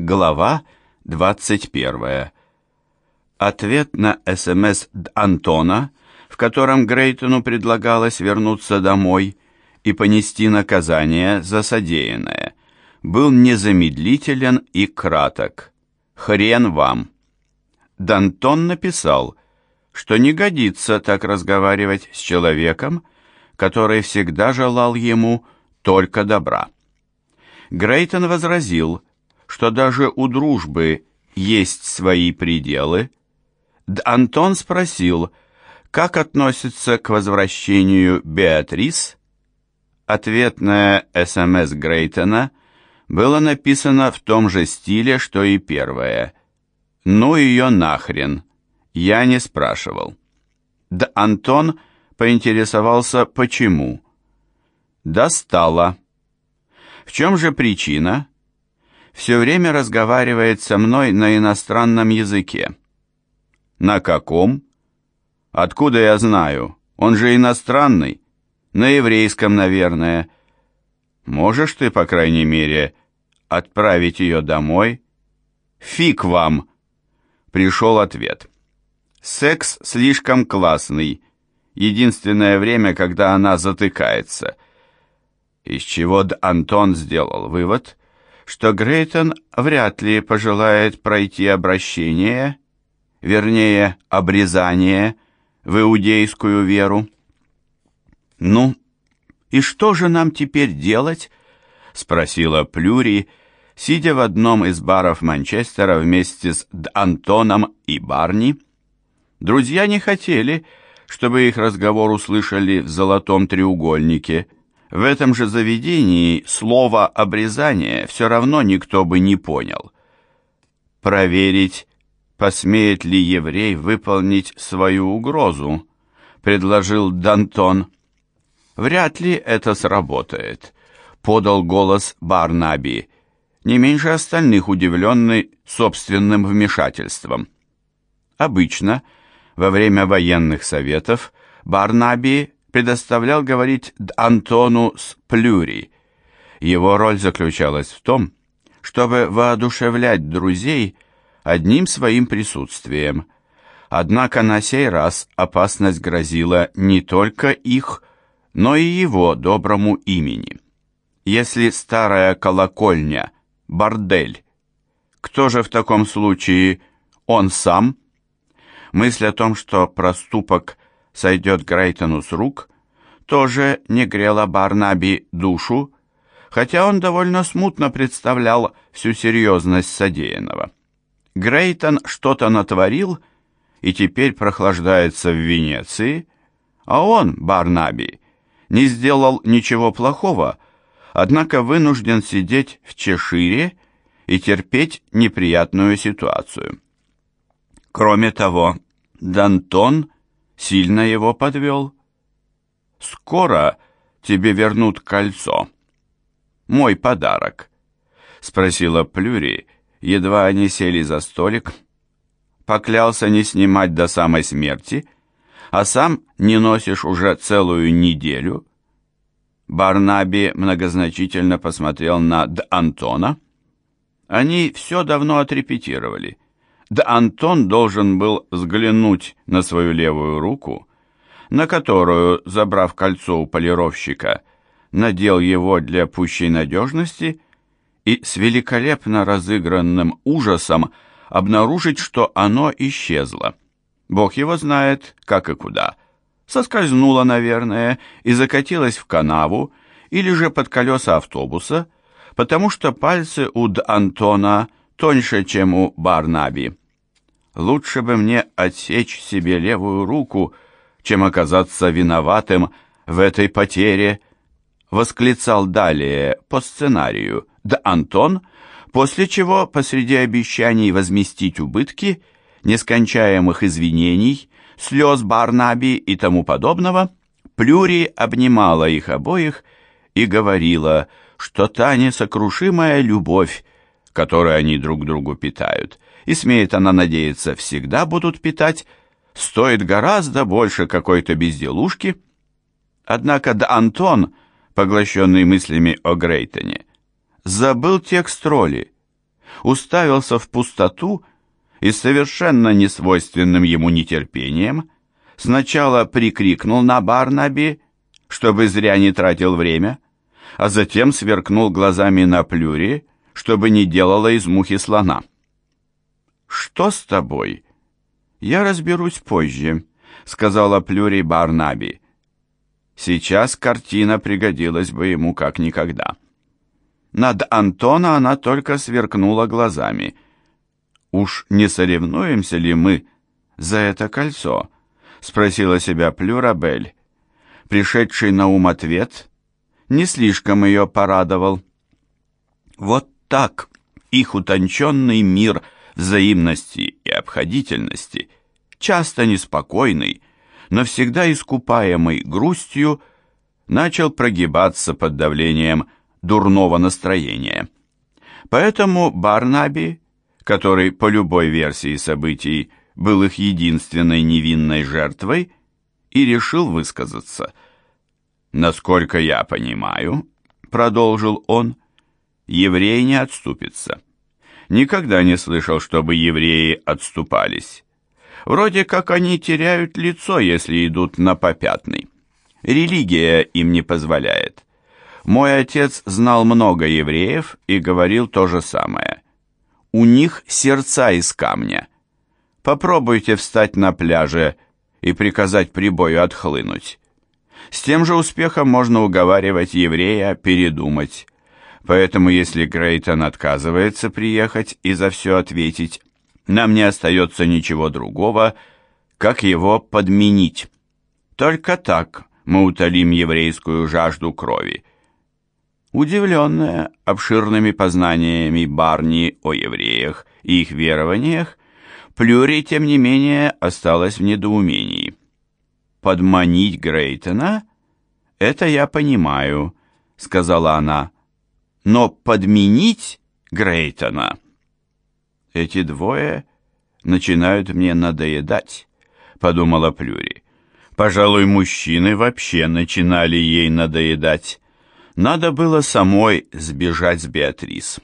Глава 21. Ответ на СМС Антона, в котором Грейтону предлагалось вернуться домой и понести наказание за содеянное, был незамедлителен и краток. «Хрен вам!» Д'Антон написал, что не годится так разговаривать с человеком, который всегда желал ему только добра. Грейтон возразил, что даже у дружбы есть свои пределы, Антон спросил, как относится к возвращению Беатрис. Ответное СМС Грейтона было написано в том же стиле, что и первое. «Ну ее нахрен!» Я не спрашивал. Да Антон поинтересовался, почему. «Достала». В чем же причина? Все время разговаривает со мной на иностранном языке. На каком? Откуда я знаю? Он же иностранный. На еврейском, наверное. Можешь ты, по крайней мере, отправить ее домой? Фиг вам! Пришел ответ. Секс слишком классный. Единственное время, когда она затыкается. Из чего Антон сделал вывод, что Грейтон вряд ли пожелает пройти обращение, вернее, обрезание в иудейскую веру. «Ну, и что же нам теперь делать?» — спросила Плюри, сидя в одном из баров Манчестера вместе с Антоном и Барни. Друзья не хотели, чтобы их разговор услышали в золотом треугольнике — в этом же заведении слово «обрезание» все равно никто бы не понял. Проверить, посмеет ли еврей выполнить свою угрозу, предложил Дантон. Вряд ли это сработает, подал голос Барнаби, не меньше остальных удивленный собственным вмешательством. Обычно, во время военных советов, Барнаби предоставлял говорить Антону с Плюри. Его роль заключалась в том, чтобы воодушевлять друзей одним своим присутствием. Однако на сей раз опасность грозила не только их, но и его доброму имени. Если старая колокольня – бордель, кто же в таком случае он сам? Мысль о том, что проступок сойдет Грейтону с рук, тоже не грела Барнаби душу, хотя он довольно смутно представлял всю серьезность содеянного. Грейтон что-то натворил и теперь прохлаждается в Венеции, а он, Барнаби, не сделал ничего плохого, однако вынужден сидеть в Чешире и терпеть неприятную ситуацию. Кроме того, Дантон сильно его подвел. «Скоро тебе вернут кольцо. Мой подарок», — спросила Плюри, едва они сели за столик. Поклялся не снимать до самой смерти, а сам не носишь уже целую неделю. Барнаби многозначительно посмотрел на Д. Антона. Они все давно отрепетировали — да Антон должен был взглянуть на свою левую руку, на которую, забрав кольцо у полировщика, надел его для пущей надежности и с великолепно разыгранным ужасом обнаружить, что оно исчезло. Бог его знает, как и куда. Соскользнуло, наверное, и закатилось в канаву или же под колеса автобуса, потому что пальцы у Д. Антона тоньше, чем у Барнаби. Лучше бы мне отсечь себе левую руку, чем оказаться виноватым в этой потере, восклицал далее по сценарию. Да Антон, после чего посреди обещаний возместить убытки, нескончаемых извинений, слез Барнаби и тому подобного, Плюри обнимала их обоих и говорила, что та несокрушимая любовь, которую они друг другу питают, и, смеет она надеяться, всегда будут питать, стоит гораздо больше какой-то безделушки. Однако да Антон, поглощенный мыслями о Грейтоне, забыл текст роли. уставился в пустоту и совершенно несвойственным ему нетерпением сначала прикрикнул на Барнаби, чтобы зря не тратил время, а затем сверкнул глазами на Плюри, чтобы не делала из мухи слона. «Что с тобой?» «Я разберусь позже», — сказала Плюри Барнаби. Сейчас картина пригодилась бы ему как никогда. Над Антона она только сверкнула глазами. «Уж не соревнуемся ли мы за это кольцо?» — спросила себя Плюрабель. Пришедший на ум ответ не слишком ее порадовал. Вот так их утонченный мир взаимности и обходительности, часто неспокойный, но всегда искупаемый грустью, начал прогибаться под давлением дурного настроения. Поэтому Барнаби, который по любой версии событий был их единственной невинной жертвой, и решил высказаться. «Насколько я понимаю», — продолжил он, — «еврей не отступится. Никогда не слышал, чтобы евреи отступались. Вроде как они теряют лицо, если идут на попятный. Религия им не позволяет. Мой отец знал много евреев и говорил то же самое. У них сердца из камня. Попробуйте встать на пляже и приказать прибою отхлынуть. С тем же успехом можно уговаривать еврея передумать. Поэтому если Грейтон отказывается приехать и за все ответить, нам не остается ничего другого, как его подменить. Только так мы утолим еврейскую жажду крови. Удивленная обширными познаниями Барни о евреях и их верованиях, Плюри, тем не менее, осталась в недоумении. «Подманить Грейтона? Это я понимаю», — сказала она. «Но подменить Грейтона?» «Эти двое начинают мне надоедать», — подумала Плюри. «Пожалуй, мужчины вообще начинали ей надоедать. Надо было самой сбежать с Беатрис.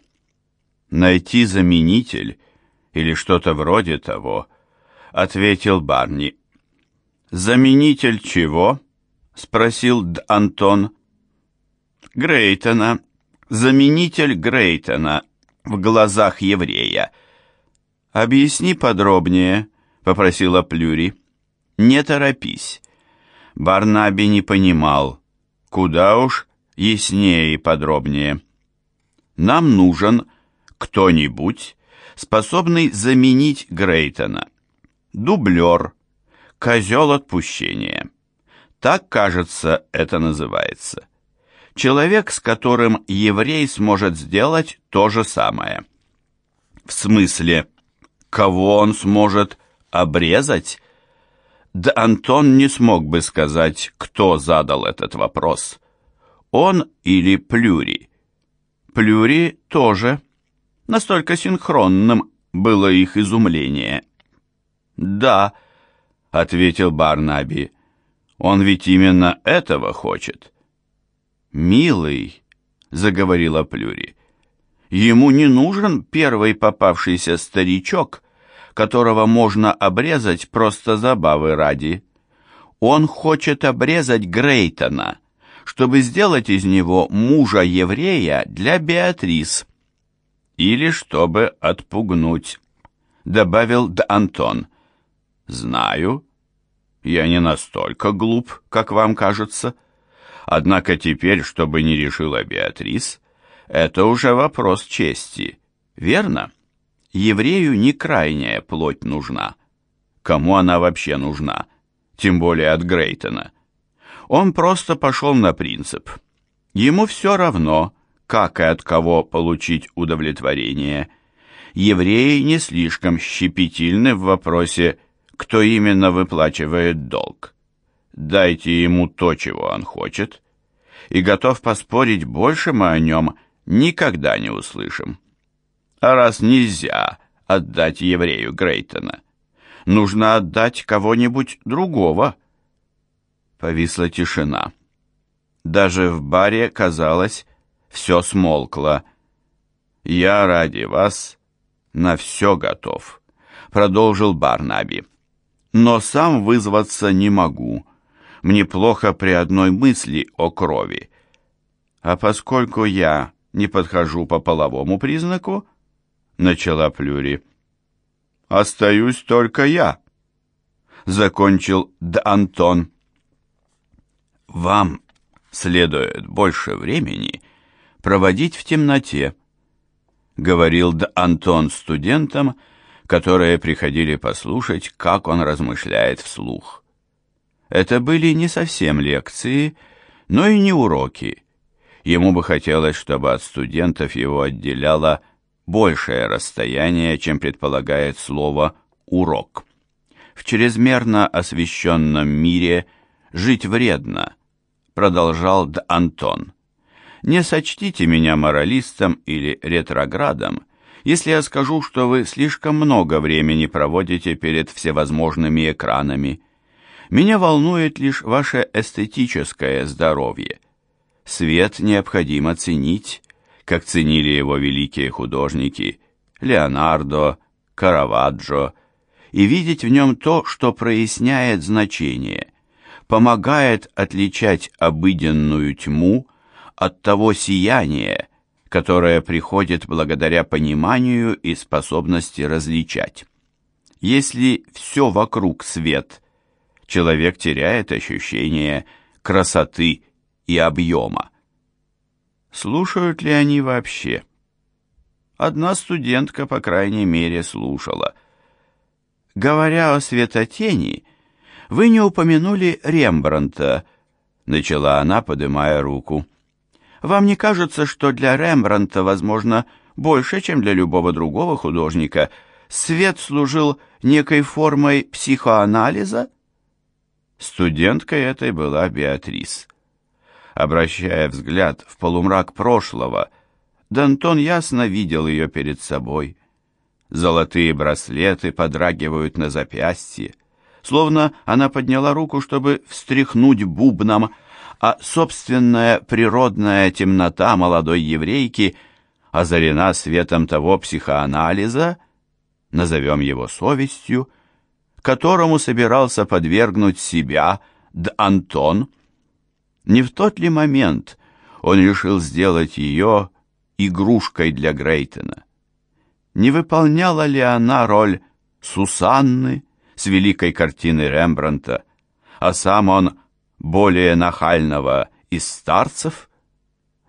Найти заменитель или что-то вроде того», — ответил Барни. «Заменитель чего?» — спросил Д. Антон. «Грейтона. Заменитель Грейтона в глазах еврея». «Объясни подробнее», — попросила Плюри. «Не торопись». Барнаби не понимал. Куда уж яснее и подробнее. «Нам нужен кто-нибудь, способный заменить Грейтона. Дублер, козел отпущения. Так, кажется, это называется. Человек, с которым еврей сможет сделать то же самое. В смысле, кого он сможет обрезать? Да Антон не смог бы сказать, кто задал этот вопрос. Он или Плюри. Плюри тоже Настолько синхронным было их изумление. «Да», — ответил Барнаби, — «он ведь именно этого хочет». «Милый», — заговорила Плюри, — «ему не нужен первый попавшийся старичок, которого можно обрезать просто забавы ради. Он хочет обрезать Грейтона, чтобы сделать из него мужа-еврея для Беатрис» или чтобы отпугнуть», — добавил Д. Антон. «Знаю, я не настолько глуп, как вам кажется. Однако теперь, чтобы не решила Беатрис, это уже вопрос чести, верно? Еврею не крайняя плоть нужна. Кому она вообще нужна? Тем более от Грейтона. Он просто пошел на принцип. Ему все равно, как и от кого получить удовлетворение. Евреи не слишком щепетильны в вопросе, кто именно выплачивает долг. Дайте ему то, чего он хочет, и готов поспорить, больше мы о нем никогда не услышим. А раз нельзя отдать еврею Грейтона, нужно отдать кого-нибудь другого. Повисла тишина. Даже в баре казалось, все смолкло. «Я ради вас на все готов», — продолжил Барнаби. «Но сам вызваться не могу. Мне плохо при одной мысли о крови. А поскольку я не подхожу по половому признаку, — начала Плюри, — остаюсь только я, — закончил Д. Антон. Вам следует больше времени проводить в темноте, — говорил Д. Антон студентам, которые приходили послушать, как он размышляет вслух. Это были не совсем лекции, но и не уроки. Ему бы хотелось, чтобы от студентов его отделяло большее расстояние, чем предполагает слово «урок». В чрезмерно освещенном мире жить вредно, продолжал Д. Антон. Не сочтите меня моралистом или ретроградом, если я скажу, что вы слишком много времени проводите перед всевозможными экранами. Меня волнует лишь ваше эстетическое здоровье. Свет необходимо ценить, как ценили его великие художники Леонардо, Караваджо, и видеть в нем то, что проясняет значение, помогает отличать обыденную тьму от того сияния, которое приходит благодаря пониманию и способности различать. Если все вокруг свет, человек теряет ощущение красоты и объема. Слушают ли они вообще? Одна студентка, по крайней мере, слушала. Говоря о светотени, вы не упомянули Рембрандта, начала она, поднимая руку. Вам не кажется, что для Рембрандта, возможно, больше, чем для любого другого художника, свет служил некой формой психоанализа? Студенткой этой была Беатрис. Обращая взгляд в полумрак прошлого, Дантон ясно видел ее перед собой. Золотые браслеты подрагивают на запястье, словно она подняла руку, чтобы встряхнуть бубном, а собственная природная темнота молодой еврейки озарена светом того психоанализа, назовем его совестью, которому собирался подвергнуть себя Д. Антон, не в тот ли момент он решил сделать ее игрушкой для Грейтона? Не выполняла ли она роль Сусанны с великой картины Рембранта, а сам он более нахального из старцев?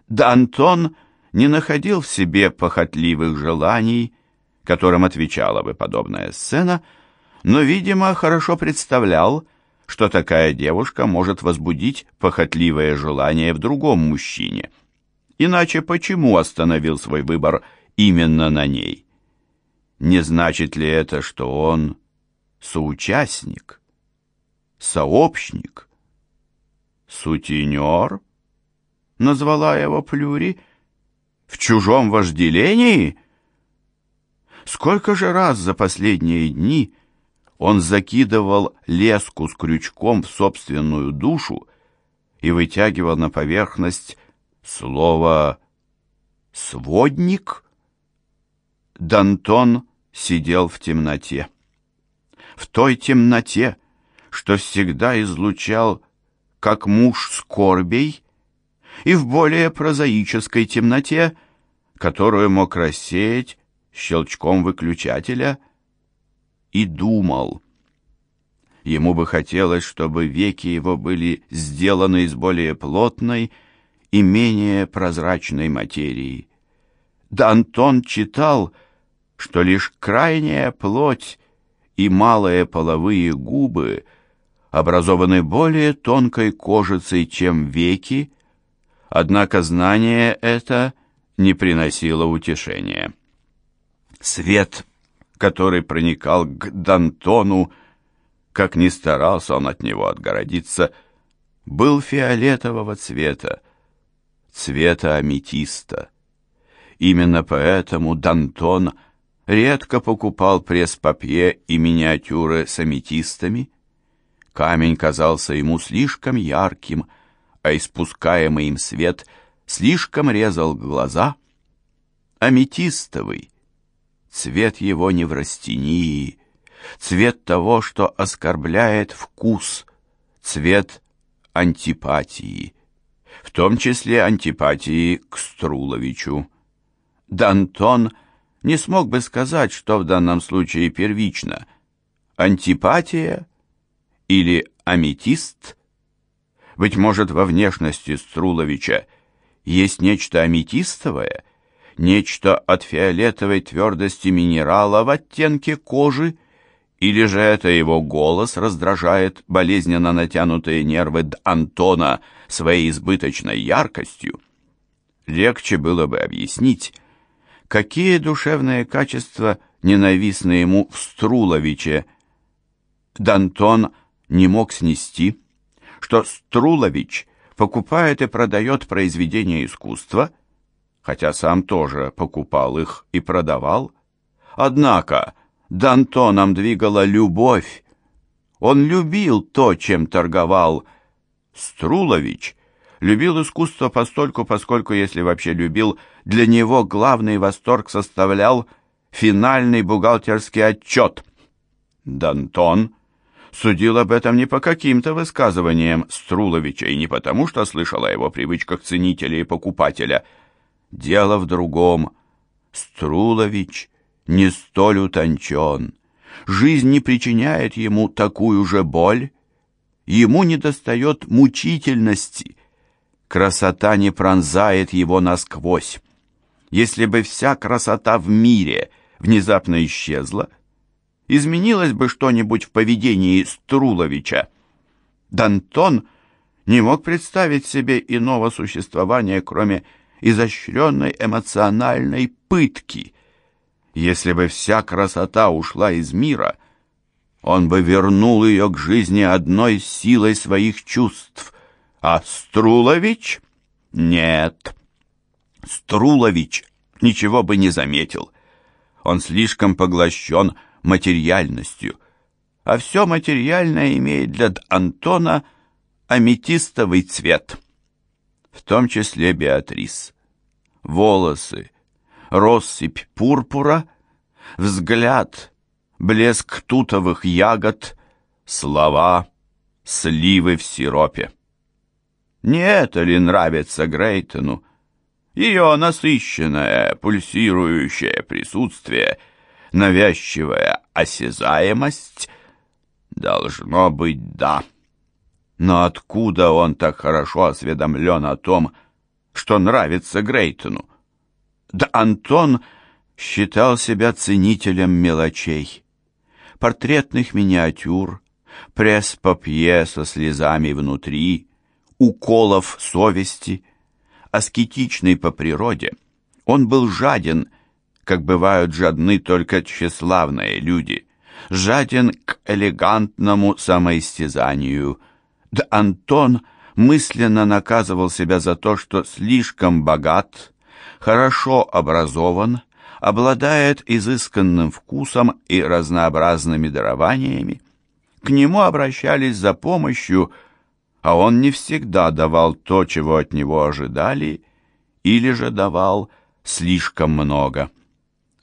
Да Антон не находил в себе похотливых желаний, которым отвечала бы подобная сцена, но, видимо, хорошо представлял, что такая девушка может возбудить похотливое желание в другом мужчине. Иначе почему остановил свой выбор именно на ней? Не значит ли это, что он соучастник, сообщник, сутенер? Назвала его Плюри. В чужом вожделении? Сколько же раз за последние дни он закидывал леску с крючком в собственную душу и вытягивал на поверхность слово «сводник». Дантон сидел в темноте. В той темноте, что всегда излучал, как муж скорбей, и в более прозаической темноте, которую мог рассеять щелчком выключателя — и думал. Ему бы хотелось, чтобы веки его были сделаны из более плотной и менее прозрачной материи. Да Антон читал, что лишь крайняя плоть и малые половые губы образованы более тонкой кожицей, чем веки, однако знание это не приносило утешения. Свет который проникал к Дантону, как ни старался он от него отгородиться, был фиолетового цвета, цвета аметиста. Именно поэтому Дантон редко покупал пресс-папье и миниатюры с аметистами. Камень казался ему слишком ярким, а испускаемый им свет слишком резал глаза — аметистовый. Цвет его неврастении, цвет того, что оскорбляет вкус, цвет антипатии, в том числе антипатии к Струловичу. Дантон не смог бы сказать, что в данном случае первично – антипатия или аметист. Быть может, во внешности Струловича есть нечто аметистовое, нечто от фиолетовой твердости минерала в оттенке кожи, или же это его голос раздражает болезненно натянутые нервы Антона своей избыточной яркостью? Легче было бы объяснить, какие душевные качества ненавистны ему в Струловиче. Д'Антон не мог снести, что Струлович покупает и продает произведения искусства, хотя сам тоже покупал их и продавал. Однако Д'Антоном двигала любовь. Он любил то, чем торговал. Струлович любил искусство постольку, поскольку, если вообще любил, для него главный восторг составлял финальный бухгалтерский отчет. Д'Антон судил об этом не по каким-то высказываниям Струловича и не потому, что слышал о его привычках ценителя и покупателя. Дело в другом. Струлович не столь утончен. Жизнь не причиняет ему такую же боль. Ему недостает мучительности. Красота не пронзает его насквозь. Если бы вся красота в мире внезапно исчезла, изменилось бы что-нибудь в поведении Струловича. Дантон не мог представить себе иного существования, кроме изощренной эмоциональной пытки. Если бы вся красота ушла из мира, он бы вернул ее к жизни одной силой своих чувств. А Струлович? Нет. Струлович ничего бы не заметил. Он слишком поглощен материальностью, а все материальное имеет для Антона аметистовый цвет, в том числе Беатрис. Волосы, россыпь пурпура, взгляд, блеск тутовых ягод, слова, сливы в сиропе. Не это ли нравится Грейтону? Ее насыщенное, пульсирующее присутствие — навязчивая осязаемость? Должно быть, да. Но откуда он так хорошо осведомлен о том, что нравится Грейтону? Да Антон считал себя ценителем мелочей. Портретных миниатюр, пресс-папье со слезами внутри, уколов совести, аскетичный по природе. Он был жаден как бывают жадны только тщеславные люди, жаден к элегантному самоистязанию. Да Антон мысленно наказывал себя за то, что слишком богат, хорошо образован, обладает изысканным вкусом и разнообразными дарованиями. К нему обращались за помощью, а он не всегда давал то, чего от него ожидали, или же давал слишком много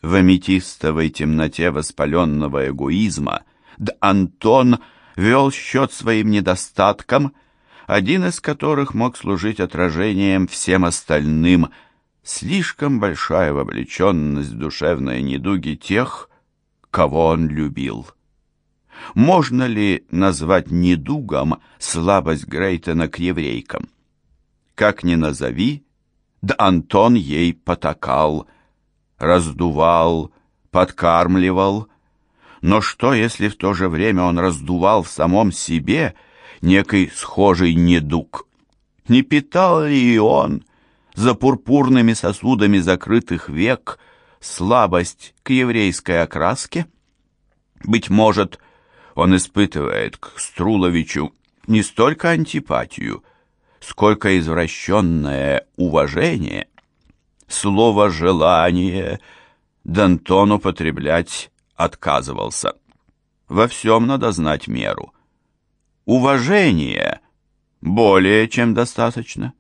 в аметистовой темноте воспаленного эгоизма, да Антон вел счет своим недостаткам, один из которых мог служить отражением всем остальным, слишком большая вовлеченность в душевные недуги тех, кого он любил. Можно ли назвать недугом слабость Грейтона к еврейкам? Как ни назови, да Антон ей потакал – раздувал, подкармливал. Но что, если в то же время он раздувал в самом себе некий схожий недуг? Не питал ли и он за пурпурными сосудами закрытых век слабость к еврейской окраске? Быть может, он испытывает к Струловичу не столько антипатию, сколько извращенное уважение слово «желание» Д'Антон употреблять отказывался. Во всем надо знать меру. Уважение более чем достаточно.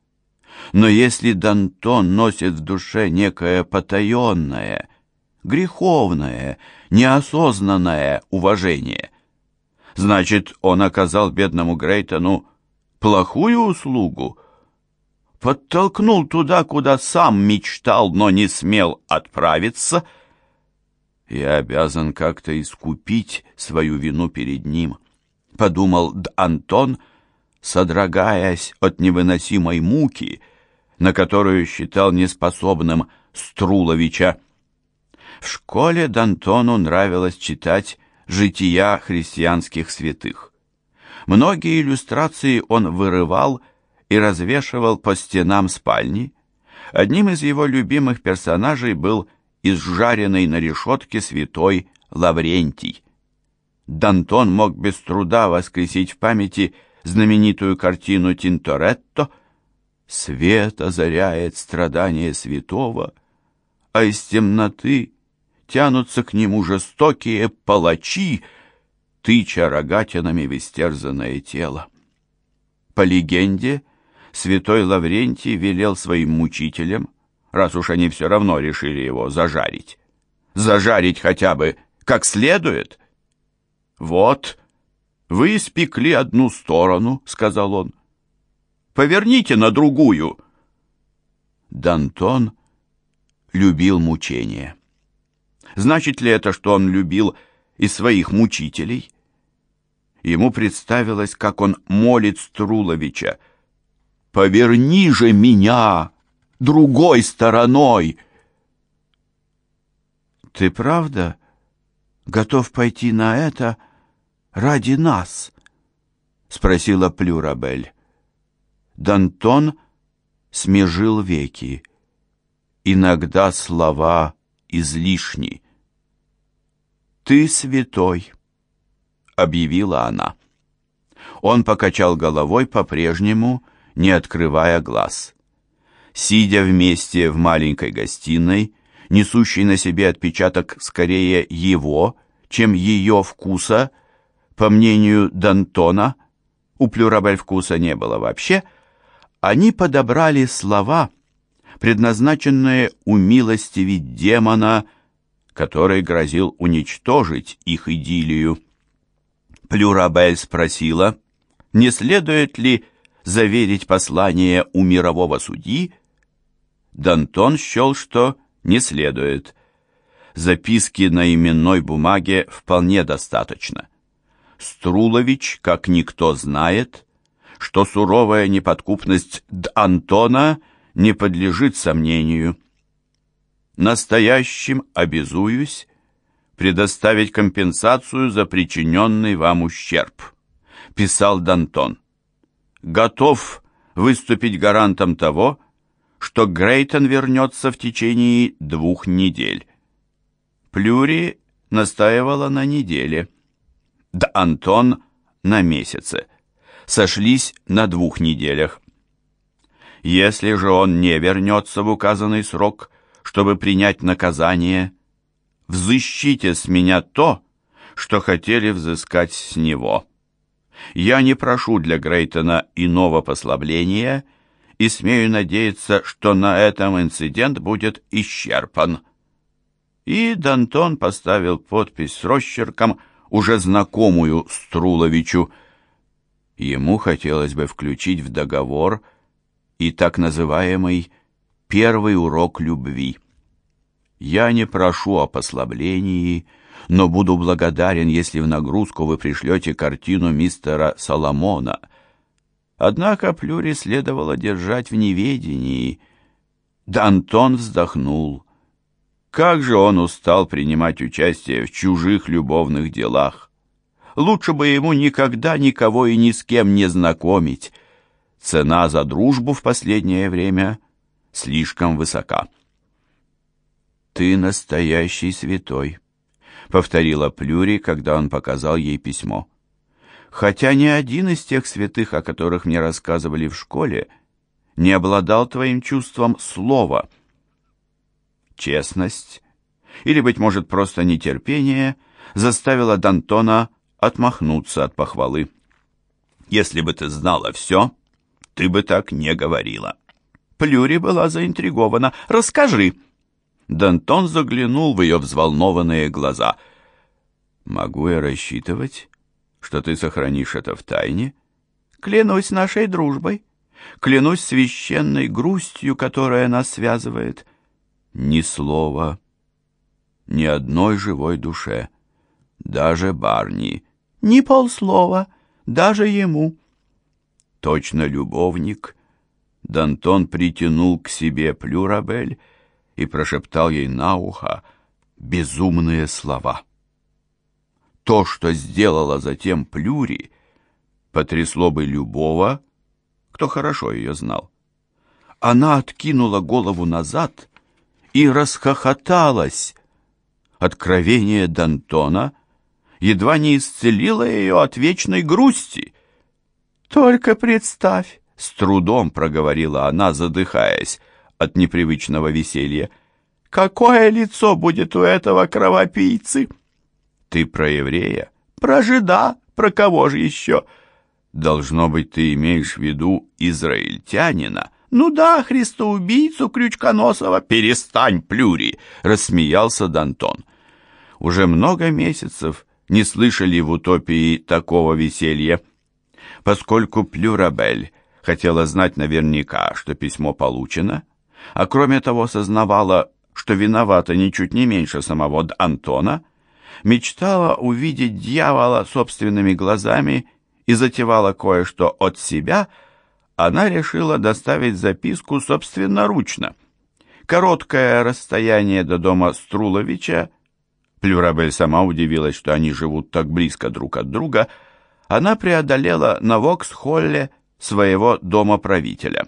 Но если Дантон носит в душе некое потаенное, греховное, неосознанное уважение, значит, он оказал бедному Грейтону плохую услугу, подтолкнул туда, куда сам мечтал, но не смел отправиться. Я обязан как-то искупить свою вину перед ним, подумал Д. Антон, содрогаясь от невыносимой муки, на которую считал неспособным Струловича. В школе Д'Антону нравилось читать жития христианских святых. Многие иллюстрации он вырывал и развешивал по стенам спальни. Одним из его любимых персонажей был изжаренный на решетке святой Лаврентий. Д'Антон мог без труда воскресить в памяти знаменитую картину Тинторетто «Свет озаряет страдания святого, а из темноты тянутся к нему жестокие палачи, тыча рогатинами в истерзанное тело. По легенде, святой Лаврентий велел своим мучителям, раз уж они все равно решили его зажарить, зажарить хотя бы как следует. «Вот, вы испекли одну сторону», — сказал он. «Поверните на другую». Дантон любил мучения. Значит ли это, что он любил и своих мучителей? Ему представилось, как он молит Струловича. «Поверни же меня другой стороной!» «Ты правда готов пойти на это ради нас?» — спросила Плюрабель. Дантон смежил веки. Иногда слова излишни. «Ты святой», — объявила она. Он покачал головой по-прежнему, не открывая глаз. Сидя вместе в маленькой гостиной, несущей на себе отпечаток скорее его, чем ее вкуса, по мнению Д'Антона, у Плюрабель вкуса не было вообще, они подобрали слова, предназначенные умилостивить демона, который грозил уничтожить их идиллию. Плюрабель спросила, не следует ли заверить послание у мирового судьи? Дантон счел, что не следует. Записки на именной бумаге вполне достаточно. Струлович, как никто знает, что суровая неподкупность Антона не подлежит сомнению настоящим обязуюсь предоставить компенсацию за причиненный вам ущерб», — писал Дантон. «Готов выступить гарантом того, что Грейтон вернется в течение двух недель». Плюри настаивала на неделе. Да Антон на месяце. Сошлись на двух неделях. Если же он не вернется в указанный срок, чтобы принять наказание. Взыщите с меня то, что хотели взыскать с него. Я не прошу для Грейтона иного послабления и смею надеяться, что на этом инцидент будет исчерпан». И Дантон поставил подпись с росчерком, уже знакомую Струловичу. Ему хотелось бы включить в договор и так называемый первый урок любви. Я не прошу о послаблении, но буду благодарен, если в нагрузку вы пришлете картину мистера Соломона. Однако Плюри следовало держать в неведении. Д'Антон вздохнул. Как же он устал принимать участие в чужих любовных делах. Лучше бы ему никогда никого и ни с кем не знакомить. Цена за дружбу в последнее время — слишком высока. «Ты настоящий святой», — повторила Плюри, когда он показал ей письмо. «Хотя ни один из тех святых, о которых мне рассказывали в школе, не обладал твоим чувством слова». Честность, или, быть может, просто нетерпение, заставила Д'Антона отмахнуться от похвалы. «Если бы ты знала все, ты бы так не говорила». Плюри была заинтригована. «Расскажи!» Дантон заглянул в ее взволнованные глаза. «Могу я рассчитывать, что ты сохранишь это в тайне?» «Клянусь нашей дружбой, клянусь священной грустью, которая нас связывает». «Ни слова, ни одной живой душе, даже Барни». «Ни полслова, даже ему». Точно любовник, Дантон притянул к себе Плюрабель и прошептал ей на ухо безумные слова. То, что сделала затем Плюри, потрясло бы любого, кто хорошо ее знал. Она откинула голову назад и расхохоталась. Откровение Дантона едва не исцелило ее от вечной грусти. «Только представь!» — с трудом проговорила она, задыхаясь от непривычного веселья. «Какое лицо будет у этого кровопийцы?» «Ты про еврея?» «Про жида? Про кого же еще?» «Должно быть, ты имеешь в виду израильтянина?» «Ну да, христоубийцу Крючконосова». «Перестань, плюри!» — рассмеялся Дантон. Уже много месяцев не слышали в утопии такого веселья. Поскольку Плюрабель хотела знать наверняка, что письмо получено, а кроме того сознавала, что виновата ничуть не меньше самого Антона, мечтала увидеть дьявола собственными глазами и затевала кое-что от себя, она решила доставить записку собственноручно. Короткое расстояние до дома Струловича, Плюрабель сама удивилась, что они живут так близко друг от друга, она преодолела на Вокс-Холле своего дома правителя.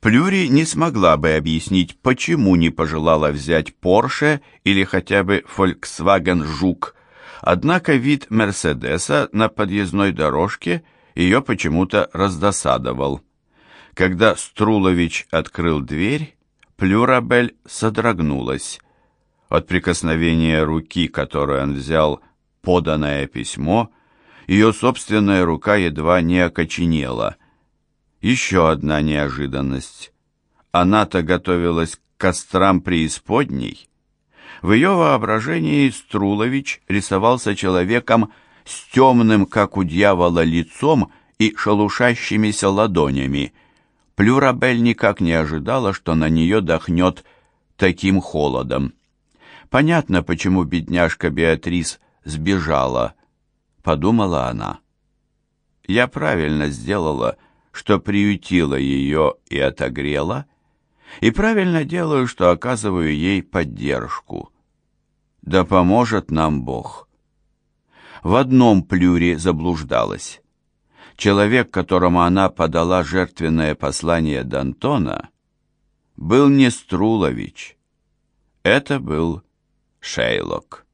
Плюри не смогла бы объяснить, почему не пожелала взять Порше или хотя бы Volkswagen Жук, однако вид Мерседеса на подъездной дорожке ее почему-то раздосадовал. Когда Струлович открыл дверь, Плюрабель содрогнулась. От прикосновения руки, которую он взял, поданное письмо, ее собственная рука едва не окоченела. Еще одна неожиданность. Она-то готовилась к кострам преисподней. В ее воображении Струлович рисовался человеком с темным, как у дьявола, лицом и шелушащимися ладонями. Плюрабель никак не ожидала, что на нее дохнет таким холодом. Понятно, почему бедняжка Беатрис сбежала, подумала она. Я правильно сделала, — что приютила ее и отогрела, и правильно делаю, что оказываю ей поддержку. Да поможет нам Бог. В одном плюре заблуждалась. Человек, которому она подала жертвенное послание Д'Антона, был не Струлович. Это был Шейлок.